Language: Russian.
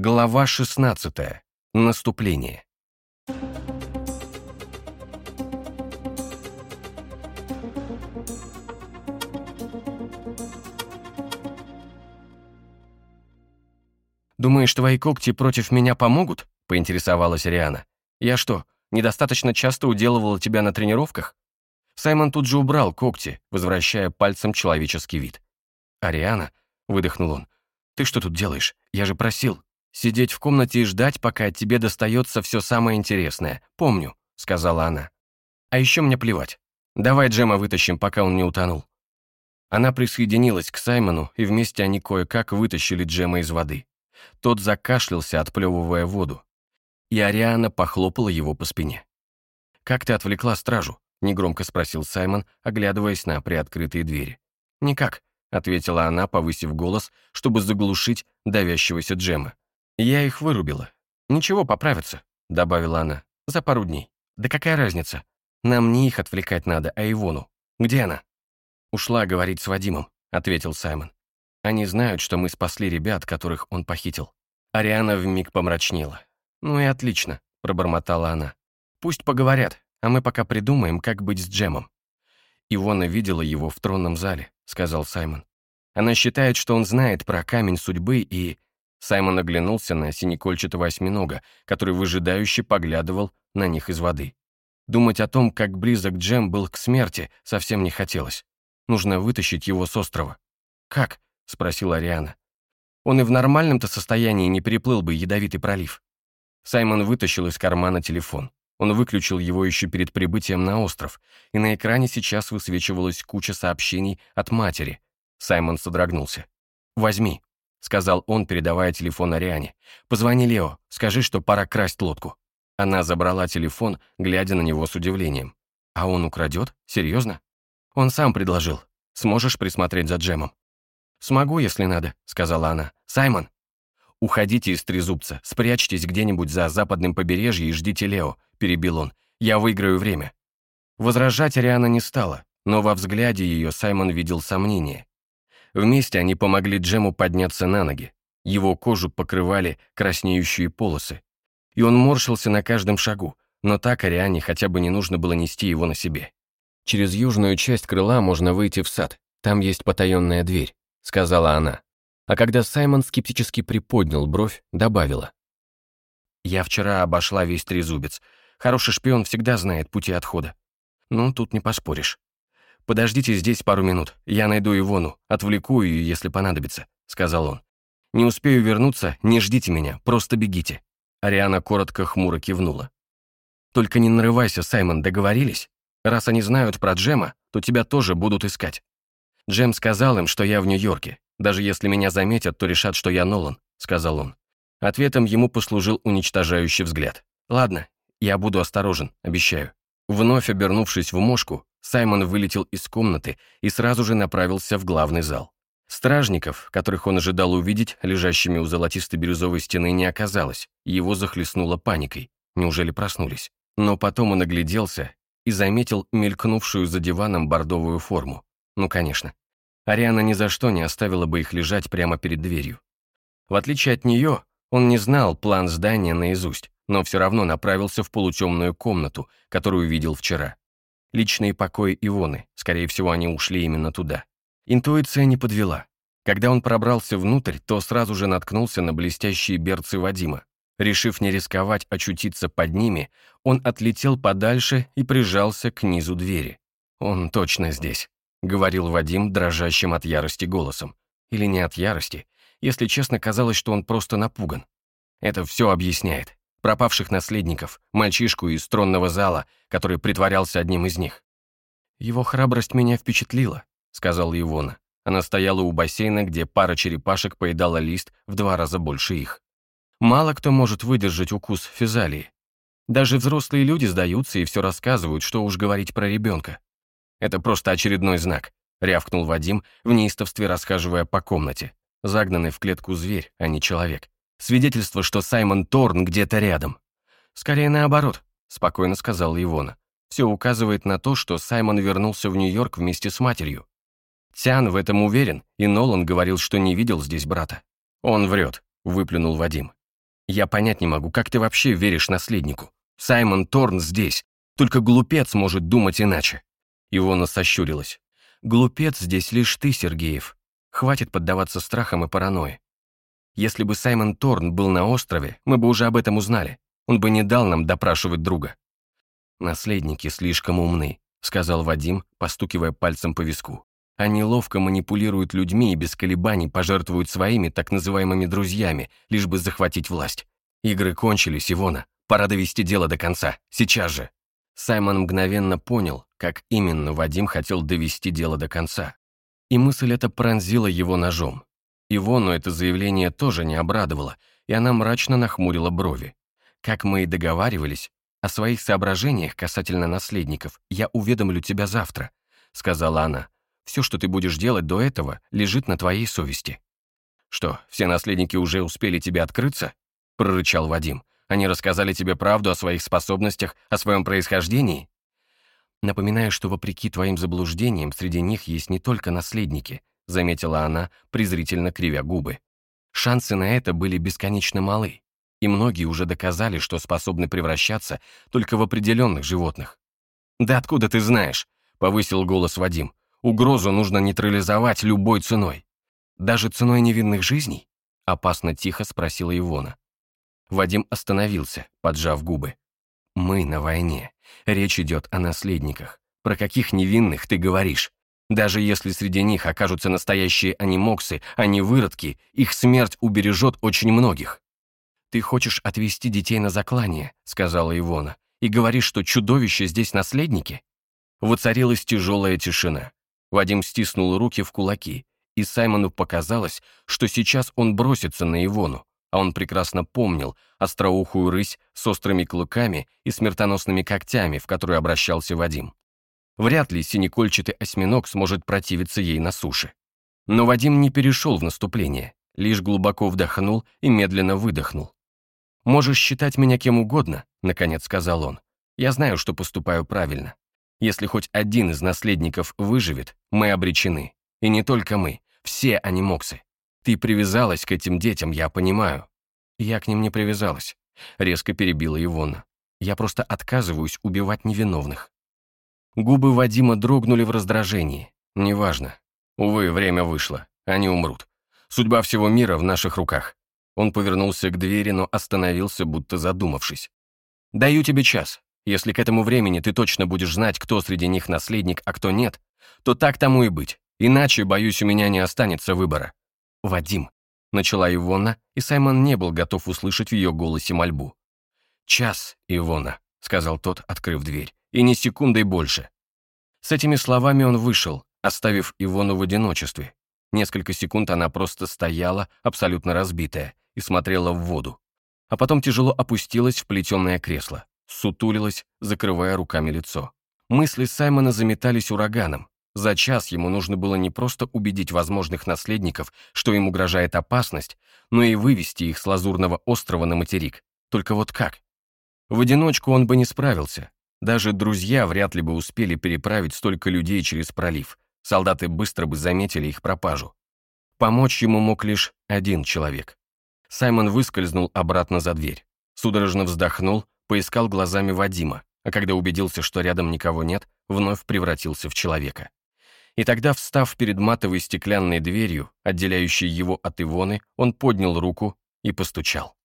Глава 16. Наступление. «Думаешь, твои когти против меня помогут?» — поинтересовалась Риана. «Я что, недостаточно часто уделывала тебя на тренировках?» Саймон тут же убрал когти, возвращая пальцем человеческий вид. «Ариана», — выдохнул он, — «ты что тут делаешь? Я же просил». «Сидеть в комнате и ждать, пока тебе достается все самое интересное. Помню», — сказала она. «А еще мне плевать. Давай Джема вытащим, пока он не утонул». Она присоединилась к Саймону, и вместе они кое-как вытащили Джема из воды. Тот закашлялся, отплевывая воду. И Ариана похлопала его по спине. «Как ты отвлекла стражу?» — негромко спросил Саймон, оглядываясь на приоткрытые двери. «Никак», — ответила она, повысив голос, чтобы заглушить давящегося Джема. «Я их вырубила. Ничего, поправятся», — добавила она. «За пару дней. Да какая разница? Нам не их отвлекать надо, а Ивону. Где она?» «Ушла говорить с Вадимом», — ответил Саймон. «Они знают, что мы спасли ребят, которых он похитил». Ариана вмиг помрачнела. «Ну и отлично», — пробормотала она. «Пусть поговорят, а мы пока придумаем, как быть с Джемом». «Ивона видела его в тронном зале», — сказал Саймон. «Она считает, что он знает про камень судьбы и...» Саймон оглянулся на синекольчатого осьминога, который выжидающе поглядывал на них из воды. Думать о том, как близок Джем был к смерти, совсем не хотелось. Нужно вытащить его с острова. «Как?» — спросила Ариана. «Он и в нормальном-то состоянии не переплыл бы ядовитый пролив». Саймон вытащил из кармана телефон. Он выключил его еще перед прибытием на остров, и на экране сейчас высвечивалась куча сообщений от матери. Саймон содрогнулся. «Возьми», — сказал он, передавая телефон Ариане. «Позвони Лео, скажи, что пора красть лодку». Она забрала телефон, глядя на него с удивлением. «А он украдет? Серьезно?» «Он сам предложил. Сможешь присмотреть за Джемом?» «Смогу, если надо», — сказала она. «Саймон!» «Уходите из Трезубца, спрячьтесь где-нибудь за западным побережьем и ждите Лео», — перебил он. «Я выиграю время». Возражать Ариана не стала, но во взгляде ее Саймон видел сомнение. Вместе они помогли Джему подняться на ноги. Его кожу покрывали краснеющие полосы. И он морщился на каждом шагу, но так Ариане хотя бы не нужно было нести его на себе. «Через южную часть крыла можно выйти в сад. Там есть потаенная дверь», — сказала она. А когда Саймон скептически приподнял бровь, добавила. «Я вчера обошла весь трезубец. Хороший шпион всегда знает пути отхода. Ну, тут не поспоришь. «Подождите здесь пару минут, я найду Ивону, отвлеку ее, если понадобится», — сказал он. «Не успею вернуться, не ждите меня, просто бегите». Ариана коротко хмуро кивнула. «Только не нарывайся, Саймон, договорились? Раз они знают про Джема, то тебя тоже будут искать. Джем сказал им, что я в Нью-Йорке. Даже если меня заметят, то решат, что я Нолан», — сказал он. Ответом ему послужил уничтожающий взгляд. «Ладно, я буду осторожен, обещаю». Вновь обернувшись в мошку, Саймон вылетел из комнаты и сразу же направился в главный зал. Стражников, которых он ожидал увидеть, лежащими у золотисто-бирюзовой стены, не оказалось. Его захлестнуло паникой. Неужели проснулись? Но потом он огляделся и заметил мелькнувшую за диваном бордовую форму. Ну, конечно. Ариана ни за что не оставила бы их лежать прямо перед дверью. В отличие от нее, он не знал план здания наизусть, но все равно направился в полутемную комнату, которую видел вчера. Личные покои Ивоны, скорее всего, они ушли именно туда. Интуиция не подвела. Когда он пробрался внутрь, то сразу же наткнулся на блестящие берцы Вадима. Решив не рисковать очутиться под ними, он отлетел подальше и прижался к низу двери. «Он точно здесь», — говорил Вадим дрожащим от ярости голосом. Или не от ярости. Если честно, казалось, что он просто напуган. Это все объясняет пропавших наследников, мальчишку из тронного зала, который притворялся одним из них. «Его храбрость меня впечатлила», — сказала Ивона. Она стояла у бассейна, где пара черепашек поедала лист в два раза больше их. Мало кто может выдержать укус физалии. Даже взрослые люди сдаются и все рассказывают, что уж говорить про ребенка. Это просто очередной знак, рявкнул Вадим в неистовстве, расхаживая по комнате. Загнанный в клетку зверь, а не человек. Свидетельство, что Саймон Торн где-то рядом. Скорее наоборот, спокойно сказала Ивона. Все указывает на то, что Саймон вернулся в Нью-Йорк вместе с матерью. Тян в этом уверен, и Нолан говорил, что не видел здесь брата. Он врет, выплюнул Вадим. Я понять не могу, как ты вообще веришь наследнику? Саймон Торн здесь. Только глупец может думать иначе. Ивона сощурилась. Глупец здесь лишь ты, Сергеев. Хватит поддаваться страхам и паранойи. Если бы Саймон Торн был на острове, мы бы уже об этом узнали. Он бы не дал нам допрашивать друга. Наследники слишком умны, сказал Вадим, постукивая пальцем по виску. Они ловко манипулируют людьми и без колебаний пожертвуют своими так называемыми друзьями, лишь бы захватить власть. Игры кончились, Ивона. Пора довести дело до конца. Сейчас же. Саймон мгновенно понял, как именно Вадим хотел довести дело до конца. И мысль эта пронзила его ножом. Ивону это заявление тоже не обрадовало, и она мрачно нахмурила брови. Как мы и договаривались, о своих соображениях касательно наследников я уведомлю тебя завтра, сказала она. Все, что ты будешь делать до этого, лежит на твоей совести. Что, все наследники уже успели тебе открыться? прорычал Вадим. Они рассказали тебе правду о своих способностях, о своем происхождении? Напоминаю, что вопреки твоим заблуждениям, среди них есть не только наследники, заметила она, презрительно кривя губы. Шансы на это были бесконечно малы, и многие уже доказали, что способны превращаться только в определенных животных. «Да откуда ты знаешь?» — повысил голос Вадим. Угрозу нужно нейтрализовать любой ценой. Даже ценой невинных жизней? Опасно тихо спросила Ивона. Вадим остановился, поджав губы. «Мы на войне. Речь идет о наследниках. Про каких невинных ты говоришь? Даже если среди них окажутся настоящие анимоксы, а не выродки, их смерть убережет очень многих». «Ты хочешь отвезти детей на заклание», — сказала Ивона, «и говоришь, что чудовища здесь наследники?» Воцарилась тяжелая тишина. Вадим стиснул руки в кулаки, и Саймону показалось, что сейчас он бросится на Ивону, а он прекрасно помнил остроухую рысь с острыми клыками и смертоносными когтями, в которую обращался Вадим. Вряд ли синекольчатый осьминог сможет противиться ей на суше. Но Вадим не перешел в наступление, лишь глубоко вдохнул и медленно выдохнул. «Можешь считать меня кем угодно», — наконец сказал он. «Я знаю, что поступаю правильно. Если хоть один из наследников выживет, мы обречены. И не только мы, все они моксы. Ты привязалась к этим детям, я понимаю. Я к ним не привязалась. Резко перебила Ивона. Я просто отказываюсь убивать невиновных. Губы Вадима дрогнули в раздражении. Неважно. Увы, время вышло. Они умрут. Судьба всего мира в наших руках. Он повернулся к двери, но остановился, будто задумавшись. «Даю тебе час. Если к этому времени ты точно будешь знать, кто среди них наследник, а кто нет, то так тому и быть. Иначе, боюсь, у меня не останется выбора. Вадим. Начала Ивона, и Саймон не был готов услышать в ее голосе мольбу. «Час, Ивона», — сказал тот, открыв дверь, — «и ни секундой больше». С этими словами он вышел, оставив Ивону в одиночестве. Несколько секунд она просто стояла, абсолютно разбитая, и смотрела в воду. А потом тяжело опустилась в плетеное кресло сутулилась, закрывая руками лицо. Мысли Саймона заметались ураганом. За час ему нужно было не просто убедить возможных наследников, что им угрожает опасность, но и вывести их с Лазурного острова на материк. Только вот как? В одиночку он бы не справился. Даже друзья вряд ли бы успели переправить столько людей через пролив. Солдаты быстро бы заметили их пропажу. Помочь ему мог лишь один человек. Саймон выскользнул обратно за дверь. Судорожно вздохнул, поискал глазами Вадима, а когда убедился, что рядом никого нет, вновь превратился в человека. И тогда, встав перед матовой стеклянной дверью, отделяющей его от Ивоны, он поднял руку и постучал.